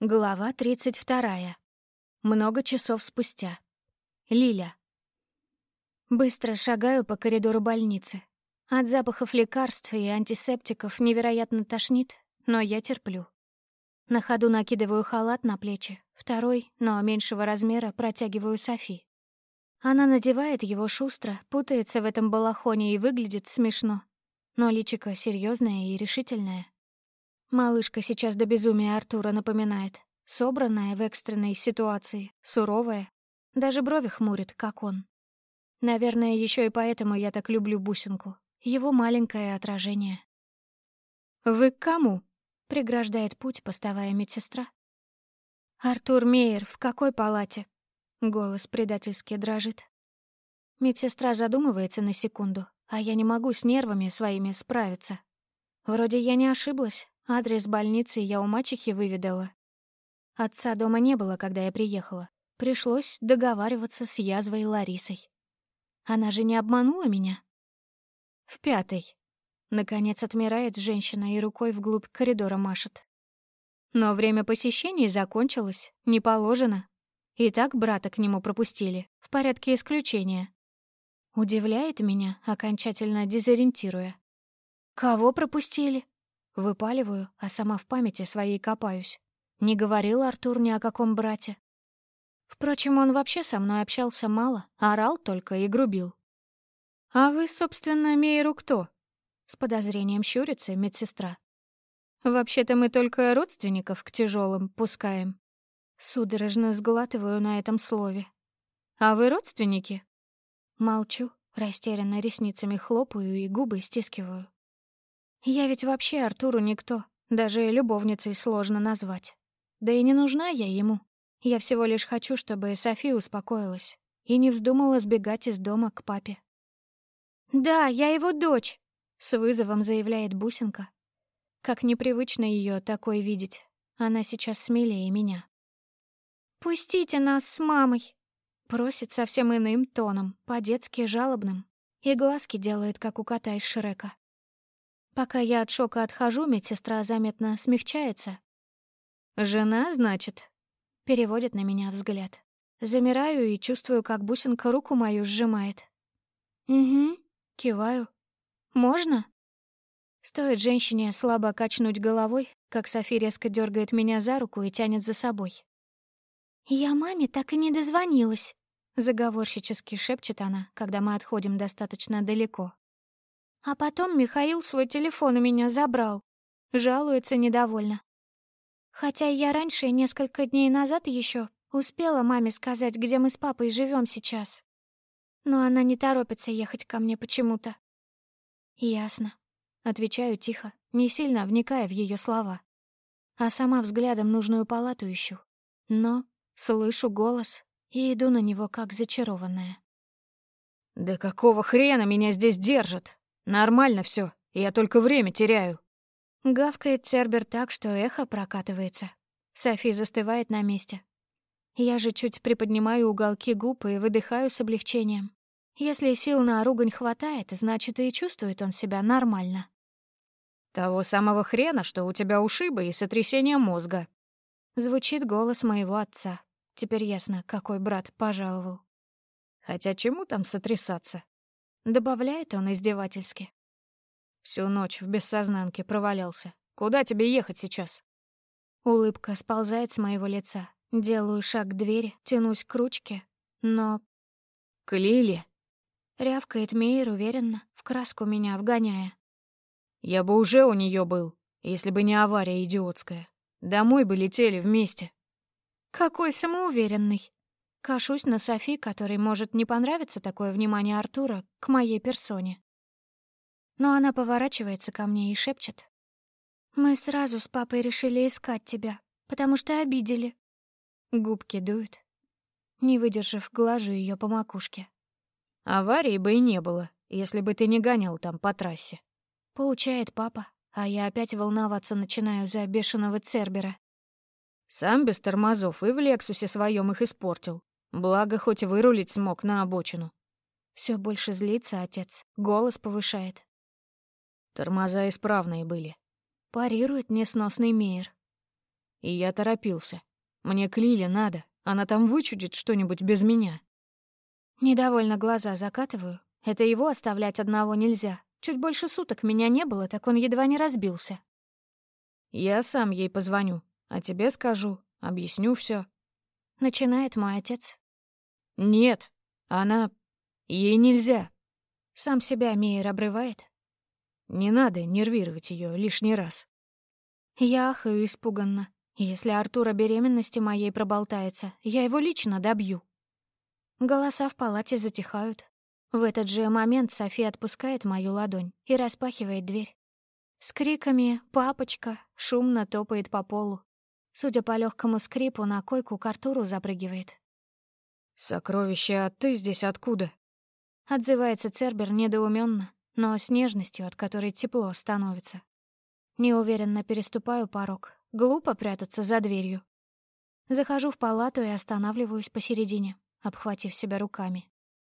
Глава 32. Много часов спустя. Лиля. Быстро шагаю по коридору больницы. От запахов лекарств и антисептиков невероятно тошнит, но я терплю. На ходу накидываю халат на плечи, второй, но меньшего размера, протягиваю Софи. Она надевает его шустро, путается в этом балахоне и выглядит смешно. Но личико серьезное и решительное. Малышка сейчас до безумия Артура напоминает. Собранная в экстренной ситуации, суровая. Даже брови хмурит, как он. Наверное, еще и поэтому я так люблю бусинку. Его маленькое отражение. «Вы к кому?» — преграждает путь постовая медсестра. «Артур Мейер, в какой палате?» Голос предательски дрожит. Медсестра задумывается на секунду, а я не могу с нервами своими справиться. Вроде я не ошиблась, Адрес больницы я у мачехи выведала. Отца дома не было, когда я приехала. Пришлось договариваться с язвой Ларисой. Она же не обманула меня? В пятой. Наконец отмирает женщина и рукой вглубь коридора машет. Но время посещений закончилось, не положено. И так брата к нему пропустили, в порядке исключения. Удивляет меня, окончательно дезориентируя. Кого пропустили? Выпаливаю, а сама в памяти своей копаюсь. Не говорил Артур ни о каком брате. Впрочем, он вообще со мной общался мало, орал только и грубил. «А вы, собственно, Мейру кто?» С подозрением щурится медсестра. «Вообще-то мы только родственников к тяжелым пускаем». Судорожно сглатываю на этом слове. «А вы родственники?» Молчу, растерянно ресницами хлопаю и губы стискиваю. Я ведь вообще Артуру никто, даже любовницей сложно назвать. Да и не нужна я ему. Я всего лишь хочу, чтобы София успокоилась и не вздумала сбегать из дома к папе. «Да, я его дочь», — с вызовом заявляет Бусинка. Как непривычно ее такой видеть. Она сейчас смелее меня. «Пустите нас с мамой», — просит совсем иным тоном, по-детски жалобным, и глазки делает, как у кота из Шрека. Пока я от шока отхожу, медсестра заметно смягчается. «Жена, значит?» Переводит на меня взгляд. Замираю и чувствую, как бусинка руку мою сжимает. «Угу», киваю. «Можно?» Стоит женщине слабо качнуть головой, как Софи резко дергает меня за руку и тянет за собой. «Я маме так и не дозвонилась», — заговорщически шепчет она, когда мы отходим достаточно далеко. А потом Михаил свой телефон у меня забрал. Жалуется недовольно. Хотя я раньше, несколько дней назад еще, успела маме сказать, где мы с папой живем сейчас. Но она не торопится ехать ко мне почему-то. Ясно. Отвечаю тихо, не сильно вникая в ее слова. А сама взглядом нужную палату ищу. Но слышу голос и иду на него как зачарованная. «Да какого хрена меня здесь держат?» Нормально все, я только время теряю. Гавкает Цербер так, что эхо прокатывается. Софи застывает на месте. Я же чуть приподнимаю уголки губ и выдыхаю с облегчением. Если сил на ругань хватает, значит, и чувствует он себя нормально. «Того самого хрена, что у тебя ушибы и сотрясение мозга», — звучит голос моего отца. Теперь ясно, какой брат пожаловал. «Хотя чему там сотрясаться? Добавляет он издевательски. Всю ночь в бессознанке провалялся. Куда тебе ехать сейчас? Улыбка сползает с моего лица. Делаю шаг к двери, тянусь к ручке, но... «К Лиле!» Рявкает Мейер уверенно, в краску меня вгоняя. «Я бы уже у нее был, если бы не авария идиотская. Домой бы летели вместе». «Какой самоуверенный!» Кашусь на Софи, которой может не понравиться такое внимание Артура к моей персоне. Но она поворачивается ко мне и шепчет. «Мы сразу с папой решили искать тебя, потому что обидели». Губки дуют. Не выдержав, глажу ее по макушке. «Аварии бы и не было, если бы ты не гонял там по трассе», — поучает папа, а я опять волноваться начинаю за бешеного Цербера. «Сам без тормозов и в Лексусе своем их испортил. Благо, хоть вырулить смог на обочину. Все больше злится отец, голос повышает. Тормоза исправные были. Парирует несносный Мейер. И я торопился. Мне к Лиле надо. Она там вычудит что-нибудь без меня. Недовольно глаза закатываю. Это его оставлять одного нельзя. Чуть больше суток меня не было, так он едва не разбился. Я сам ей позвоню, а тебе скажу, объясню все. Начинает мой отец. Нет, она... Ей нельзя. Сам себя Мейер обрывает. Не надо нервировать ее лишний раз. Я ахаю испуганно. Если Артур о беременности моей проболтается, я его лично добью. Голоса в палате затихают. В этот же момент Софи отпускает мою ладонь и распахивает дверь. С криками «Папочка!» шумно топает по полу. Судя по легкому скрипу, на койку к Артуру запрыгивает. «Сокровище, а ты здесь откуда?» Отзывается Цербер недоуменно, но с нежностью, от которой тепло становится. Неуверенно переступаю порог. Глупо прятаться за дверью. Захожу в палату и останавливаюсь посередине, обхватив себя руками.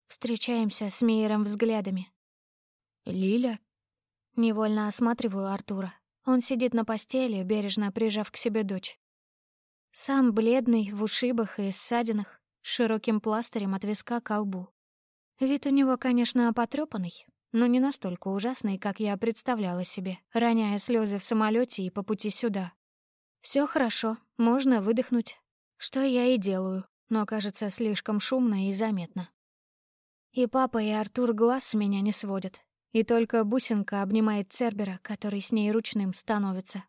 Встречаемся с Мейером взглядами. «Лиля?» Невольно осматриваю Артура. Он сидит на постели, бережно прижав к себе дочь. Сам бледный, в ушибах и ссадинах, с широким пластырем от виска к лбу. Вид у него, конечно, потрёпанный, но не настолько ужасный, как я представляла себе, роняя слезы в самолете и по пути сюда. Все хорошо, можно выдохнуть. Что я и делаю, но кажется слишком шумно и заметно. И папа, и Артур глаз с меня не сводят, и только бусинка обнимает Цербера, который с ней ручным становится.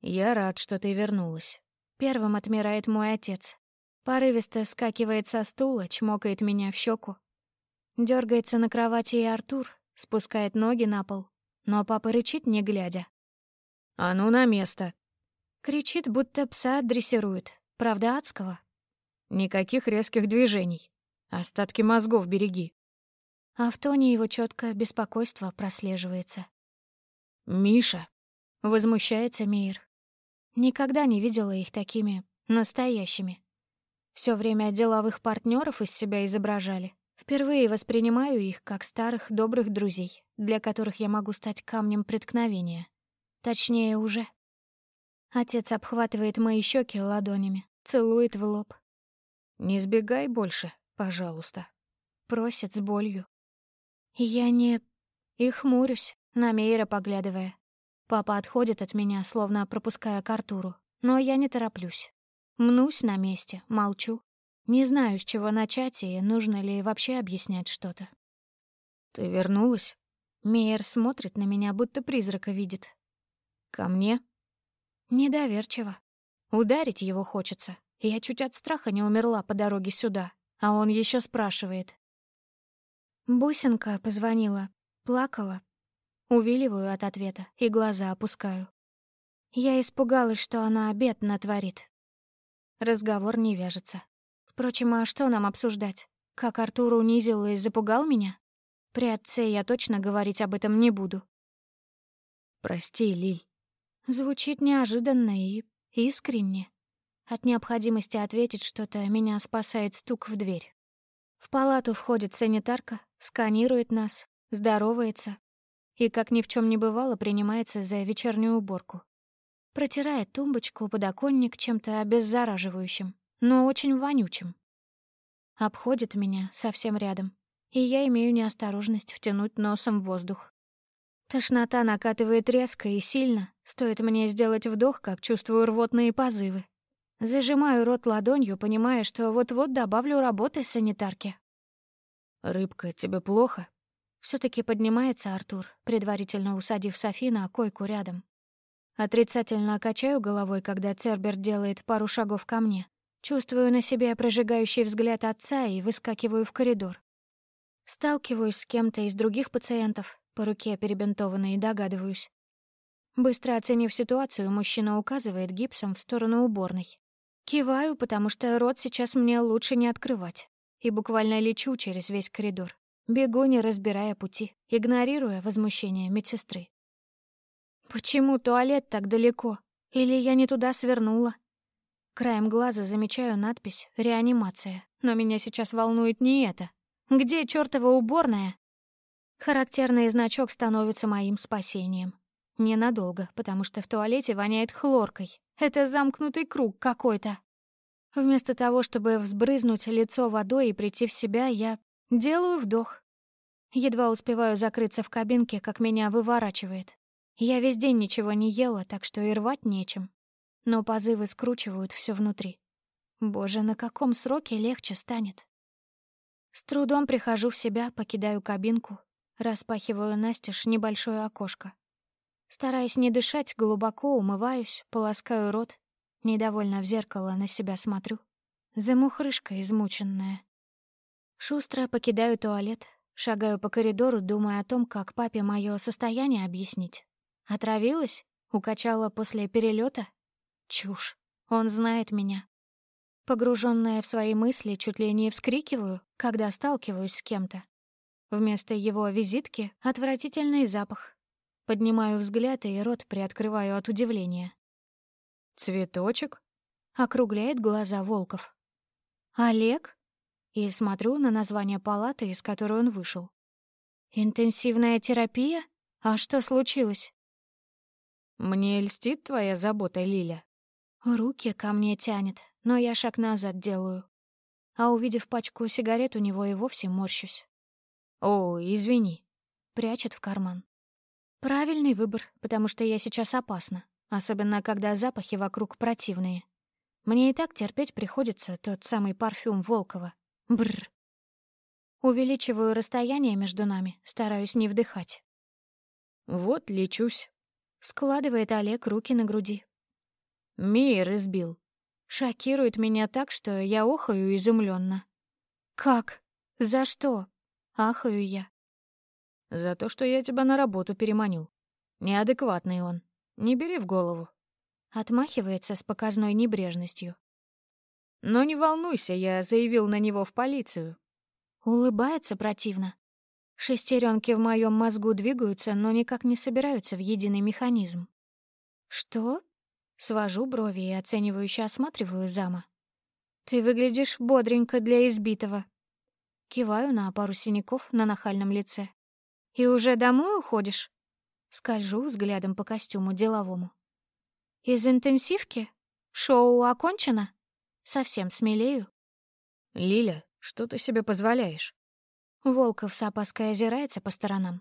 «Я рад, что ты вернулась», — первым отмирает мой отец. Порывисто скакивает со стула, чмокает меня в щеку. Дергается на кровати и Артур, спускает ноги на пол, но папа рычит, не глядя. «А ну на место!» Кричит, будто пса дрессирует. Правда, адского. «Никаких резких движений. Остатки мозгов береги». А в тоне его четко беспокойство прослеживается. «Миша!» — возмущается Мейер. Никогда не видела их такими настоящими. Все время деловых партнеров из себя изображали. Впервые воспринимаю их как старых добрых друзей, для которых я могу стать камнем преткновения. Точнее, уже. Отец обхватывает мои щеки ладонями, целует в лоб. «Не сбегай больше, пожалуйста», — просит с болью. Я не... И хмурюсь, на Мейра поглядывая. Папа отходит от меня, словно пропуская к Артуру, но я не тороплюсь. Мнусь на месте, молчу. Не знаю, с чего начать и нужно ли вообще объяснять что-то. «Ты вернулась?» Мейер смотрит на меня, будто призрака видит. «Ко мне?» Недоверчиво. Ударить его хочется. Я чуть от страха не умерла по дороге сюда, а он еще спрашивает. Бусинка позвонила, плакала. Увиливаю от ответа и глаза опускаю. Я испугалась, что она обед натворит. Разговор не вяжется. Впрочем, а что нам обсуждать? Как Артур унизил и запугал меня? При отце я точно говорить об этом не буду. «Прости, Лиль». Звучит неожиданно и искренне. От необходимости ответить что-то меня спасает стук в дверь. В палату входит санитарка, сканирует нас, здоровается и, как ни в чем не бывало, принимается за вечернюю уборку. Протирает тумбочку, подоконник чем-то обеззараживающим, но очень вонючим. Обходит меня совсем рядом, и я имею неосторожность втянуть носом воздух. Тошнота накатывает резко и сильно, стоит мне сделать вдох, как чувствую рвотные позывы. Зажимаю рот ладонью, понимая, что вот-вот добавлю работы санитарки. «Рыбка, тебе плохо?» Все таки поднимается Артур, предварительно усадив Софи на койку рядом. Отрицательно качаю головой, когда Цербер делает пару шагов ко мне. Чувствую на себе прожигающий взгляд отца и выскакиваю в коридор. Сталкиваюсь с кем-то из других пациентов, по руке перебинтованной, догадываюсь. Быстро оценив ситуацию, мужчина указывает гипсом в сторону уборной. Киваю, потому что рот сейчас мне лучше не открывать. И буквально лечу через весь коридор. Бегу, не разбирая пути, игнорируя возмущение медсестры. Почему туалет так далеко? Или я не туда свернула? Краем глаза замечаю надпись «Реанимация», но меня сейчас волнует не это. Где чёртова уборная? Характерный значок становится моим спасением. Ненадолго, потому что в туалете воняет хлоркой, Это замкнутый круг какой-то. Вместо того, чтобы взбрызнуть лицо водой и прийти в себя, я делаю вдох. Едва успеваю закрыться в кабинке, как меня выворачивает. Я весь день ничего не ела, так что и рвать нечем. Но позывы скручивают все внутри. Боже, на каком сроке легче станет? С трудом прихожу в себя, покидаю кабинку, распахиваю настежь небольшое окошко. Стараясь не дышать, глубоко умываюсь, полоскаю рот, недовольно в зеркало на себя смотрю. Замухрышка измученная. Шустро покидаю туалет, шагаю по коридору, думая о том, как папе мое состояние объяснить. Отравилась? Укачала после перелета? Чушь. Он знает меня. Погруженная в свои мысли, чуть ли не вскрикиваю, когда сталкиваюсь с кем-то. Вместо его визитки — отвратительный запах, Поднимаю взгляд и рот приоткрываю от удивления. «Цветочек?» — округляет глаза Волков. «Олег?» И смотрю на название палаты, из которой он вышел. «Интенсивная терапия? А что случилось?» «Мне льстит твоя забота, Лиля». Руки ко мне тянет, но я шаг назад делаю. А увидев пачку сигарет, у него и вовсе морщусь. «О, извини», — прячет в карман. Правильный выбор, потому что я сейчас опасна, особенно когда запахи вокруг противные. Мне и так терпеть приходится тот самый парфюм Волкова. Бррр. Увеличиваю расстояние между нами, стараюсь не вдыхать. «Вот лечусь», — складывает Олег руки на груди. Мейер избил. Шокирует меня так, что я охаю изумленно. «Как? За что?» — ахаю я. За то, что я тебя на работу переманил. Неадекватный он. Не бери в голову. Отмахивается с показной небрежностью. Но не волнуйся, я заявил на него в полицию. Улыбается противно. Шестеренки в моем мозгу двигаются, но никак не собираются в единый механизм. Что? Свожу брови и оценивающе осматриваю зама. Ты выглядишь бодренько для избитого. Киваю на пару синяков на нахальном лице. «И уже домой уходишь?» Скольжу взглядом по костюму деловому. «Из интенсивки? Шоу окончено?» Совсем смелею. «Лиля, что ты себе позволяешь?» Волков с опаской озирается по сторонам.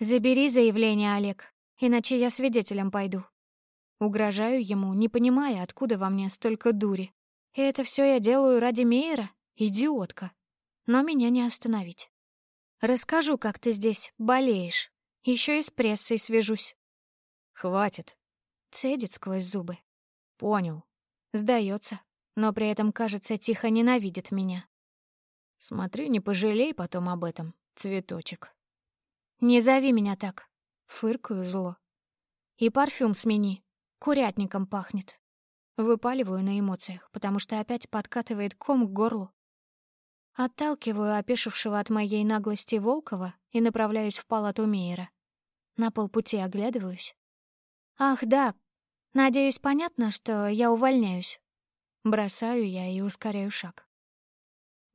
«Забери заявление, Олег, иначе я свидетелем пойду». Угрожаю ему, не понимая, откуда во мне столько дури. И это все я делаю ради Мейера? Идиотка. Но меня не остановить. Расскажу, как ты здесь болеешь. Еще и с прессой свяжусь. Хватит. Цедит сквозь зубы. Понял. Сдается, но при этом, кажется, тихо ненавидит меня. Смотри, не пожалей потом об этом, цветочек. Не зови меня так. Фыркаю зло. И парфюм смени. Курятником пахнет. Выпаливаю на эмоциях, потому что опять подкатывает ком к горлу. Отталкиваю опешившего от моей наглости Волкова и направляюсь в палату Мейера. На полпути оглядываюсь. «Ах, да. Надеюсь, понятно, что я увольняюсь». Бросаю я и ускоряю шаг.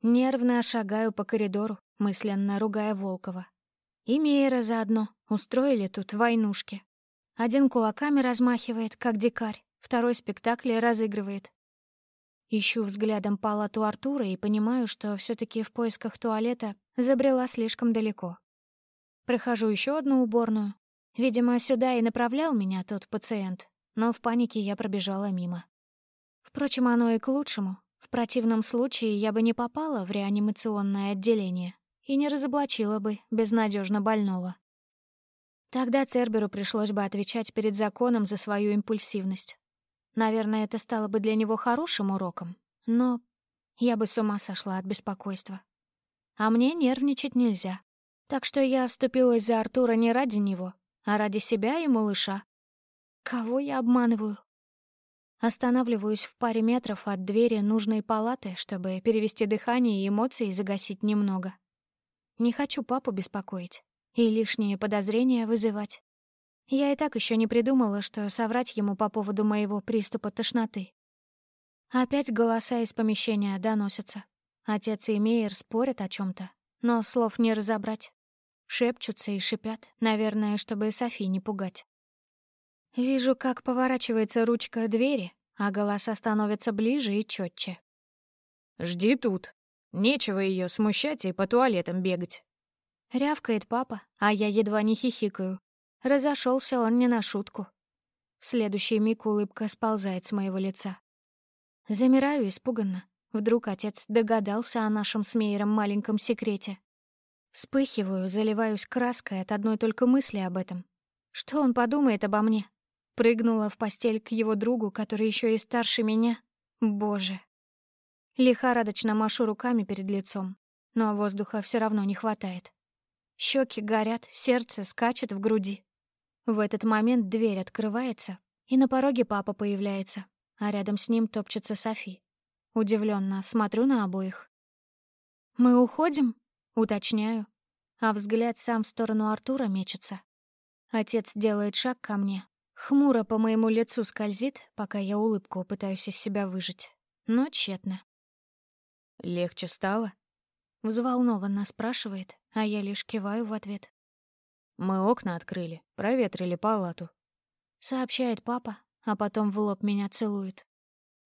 Нервно шагаю по коридору, мысленно ругая Волкова. И Мейера заодно устроили тут войнушки. Один кулаками размахивает, как дикарь, второй спектакль разыгрывает. Ищу взглядом палату Артура и понимаю, что все таки в поисках туалета забрела слишком далеко. Прохожу еще одну уборную. Видимо, сюда и направлял меня тот пациент, но в панике я пробежала мимо. Впрочем, оно и к лучшему. В противном случае я бы не попала в реанимационное отделение и не разоблачила бы безнадежно больного. Тогда Церберу пришлось бы отвечать перед законом за свою импульсивность. Наверное, это стало бы для него хорошим уроком, но я бы с ума сошла от беспокойства. А мне нервничать нельзя. Так что я вступилась за Артура не ради него, а ради себя и малыша. Кого я обманываю? Останавливаюсь в паре метров от двери нужной палаты, чтобы перевести дыхание и эмоции загасить немного. Не хочу папу беспокоить и лишние подозрения вызывать. Я и так еще не придумала, что соврать ему по поводу моего приступа тошноты. Опять голоса из помещения доносятся. Отец и Мейер спорят о чем то но слов не разобрать. Шепчутся и шипят, наверное, чтобы Софи не пугать. Вижу, как поворачивается ручка двери, а голоса становятся ближе и четче. «Жди тут. Нечего ее смущать и по туалетам бегать». Рявкает папа, а я едва не хихикаю. Разошелся он не на шутку. В следующий миг улыбка сползает с моего лица. Замираю испуганно. Вдруг отец догадался о нашем с Мейером маленьком секрете. Вспыхиваю, заливаюсь краской от одной только мысли об этом. Что он подумает обо мне? Прыгнула в постель к его другу, который еще и старше меня. Боже. Лихорадочно машу руками перед лицом, но воздуха все равно не хватает. Щеки горят, сердце скачет в груди. В этот момент дверь открывается, и на пороге папа появляется, а рядом с ним топчется Софи. Удивленно смотрю на обоих. «Мы уходим?» — уточняю, а взгляд сам в сторону Артура мечется. Отец делает шаг ко мне, Хмуро по моему лицу скользит, пока я улыбку пытаюсь из себя выжить. Но тщетно. «Легче стало?» Взволнованно спрашивает, а я лишь киваю в ответ. «Мы окна открыли, проветрили палату», — сообщает папа, а потом в лоб меня целует.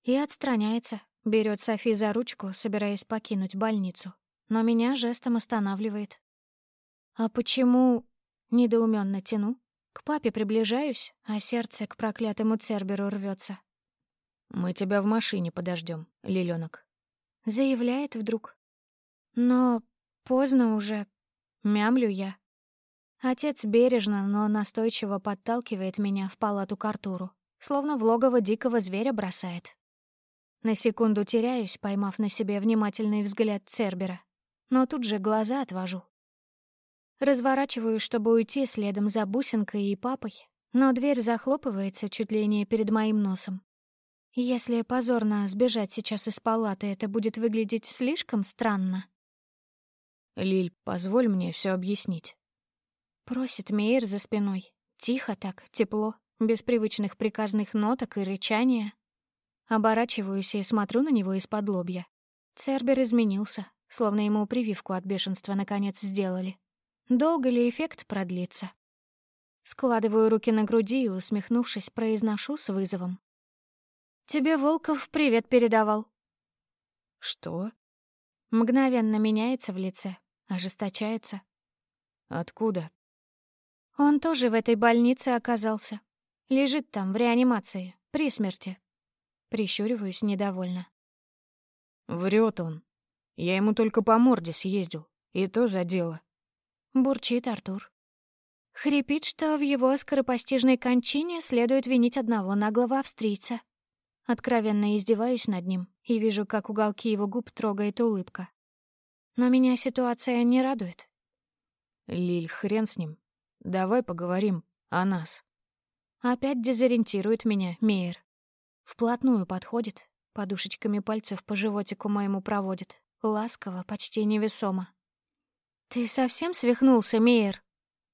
И отстраняется, берет Софи за ручку, собираясь покинуть больницу, но меня жестом останавливает. «А почему...» — недоуменно тяну, к папе приближаюсь, а сердце к проклятому Церберу рвется. «Мы тебя в машине подождем, Лилёнок», — заявляет вдруг. Но поздно уже, мямлю я. Отец бережно, но настойчиво подталкивает меня в палату к Артуру, словно в логово дикого зверя бросает. На секунду теряюсь, поймав на себе внимательный взгляд Цербера, но тут же глаза отвожу. Разворачиваю, чтобы уйти следом за бусинкой и папой, но дверь захлопывается чуть ли не перед моим носом. Если позорно сбежать сейчас из палаты, это будет выглядеть слишком странно. «Лиль, позволь мне все объяснить». Просит Мейер за спиной. Тихо так, тепло, без привычных приказных ноток и рычания. Оборачиваюсь и смотрю на него из-под лобья. Цербер изменился, словно ему прививку от бешенства наконец сделали. Долго ли эффект продлится? Складываю руки на груди и, усмехнувшись, произношу с вызовом. «Тебе Волков привет передавал». «Что?» Мгновенно меняется в лице, ожесточается. «Откуда?» Он тоже в этой больнице оказался. Лежит там, в реанимации, при смерти. Прищуриваюсь недовольно. Врет он. Я ему только по морде съездил, и то за дело. Бурчит Артур. Хрипит, что в его скоропостижной кончине следует винить одного наглого австрийца. Откровенно издеваюсь над ним и вижу, как уголки его губ трогает улыбка. Но меня ситуация не радует. Лиль, хрен с ним. Давай поговорим о нас. Опять дезориентирует меня Мейер. Вплотную подходит, подушечками пальцев по животику моему проводит. Ласково, почти невесомо. «Ты совсем свихнулся, Мейер?»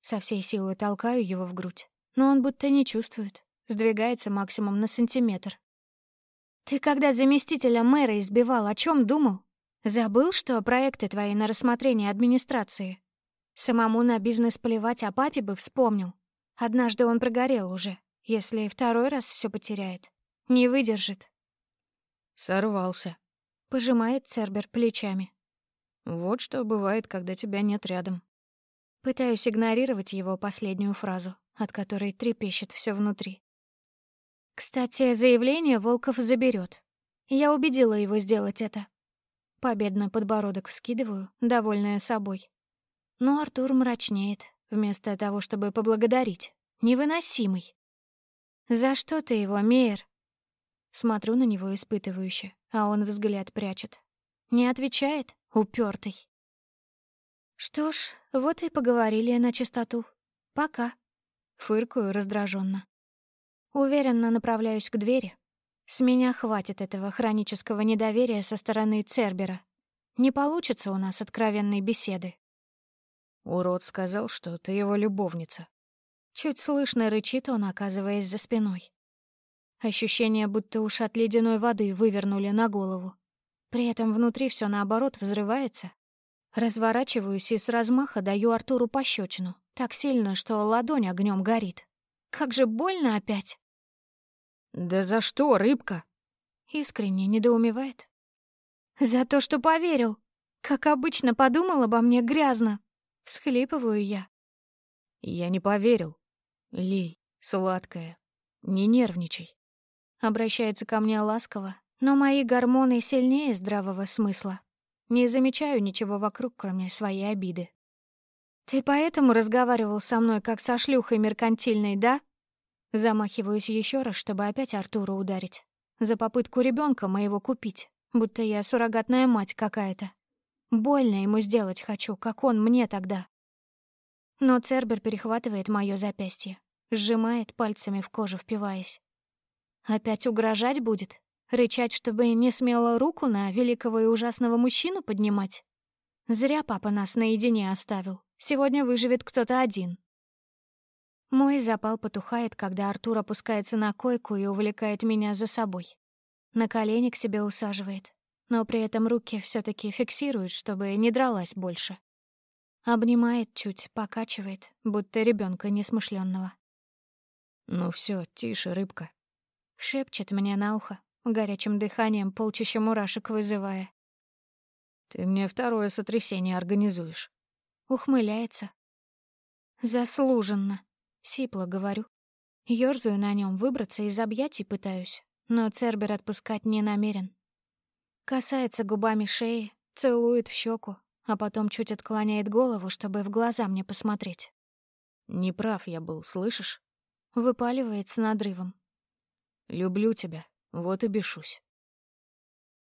Со всей силы толкаю его в грудь, но он будто не чувствует, сдвигается максимум на сантиметр. «Ты когда заместителя мэра избивал, о чем думал? Забыл, что проекты твои на рассмотрение администрации? Самому на бизнес плевать, а папе бы вспомнил. Однажды он прогорел уже, если второй раз все потеряет. Не выдержит». «Сорвался», — пожимает Цербер плечами. Вот что бывает, когда тебя нет рядом. Пытаюсь игнорировать его последнюю фразу, от которой трепещет все внутри. Кстати, заявление Волков заберет. Я убедила его сделать это. Победно подбородок вскидываю, довольная собой. Но Артур мрачнеет, вместо того, чтобы поблагодарить. Невыносимый. «За что ты его, Мейер?» Смотрю на него испытывающе, а он взгляд прячет. Не отвечает, упертый. Что ж, вот и поговорили на чистоту. Пока. Фыркаю раздраженно. Уверенно направляюсь к двери. С меня хватит этого хронического недоверия со стороны Цербера. Не получится у нас откровенной беседы. Урод сказал, что ты его любовница. Чуть слышно рычит он, оказываясь за спиной. Ощущение, будто уж от ледяной воды вывернули на голову. При этом внутри все наоборот взрывается. Разворачиваюсь и с размаха даю Артуру пощечину, так сильно, что ладонь огнем горит. Как же больно опять. «Да за что, рыбка?» Искренне недоумевает. «За то, что поверил. Как обычно подумал обо мне грязно. Всхлипываю я. Я не поверил. Лиль, сладкая, не нервничай. Обращается ко мне ласково, но мои гормоны сильнее здравого смысла. Не замечаю ничего вокруг, кроме своей обиды. «Ты поэтому разговаривал со мной, как со шлюхой меркантильной, да?» Замахиваюсь еще раз, чтобы опять Артура ударить. За попытку ребенка моего купить, будто я суррогатная мать какая-то. Больно ему сделать хочу, как он мне тогда. Но Цербер перехватывает мое запястье, сжимает пальцами в кожу, впиваясь. Опять угрожать будет? Рычать, чтобы не смело руку на великого и ужасного мужчину поднимать? Зря папа нас наедине оставил. Сегодня выживет кто-то один. Мой запал потухает, когда Артур опускается на койку и увлекает меня за собой. На колени к себе усаживает, но при этом руки все таки фиксирует, чтобы не дралась больше. Обнимает чуть, покачивает, будто ребенка несмышленного. «Ну все, тише, рыбка», — шепчет мне на ухо, горячим дыханием полчища мурашек вызывая. «Ты мне второе сотрясение организуешь». Ухмыляется. «Заслуженно», — сипло говорю. Ёрзаю на нем, выбраться из объятий пытаюсь, но Цербер отпускать не намерен. Касается губами шеи, целует в щеку, а потом чуть отклоняет голову, чтобы в глаза мне посмотреть. «Не прав я был, слышишь?» Выпаливает с надрывом. «Люблю тебя, вот и бешусь».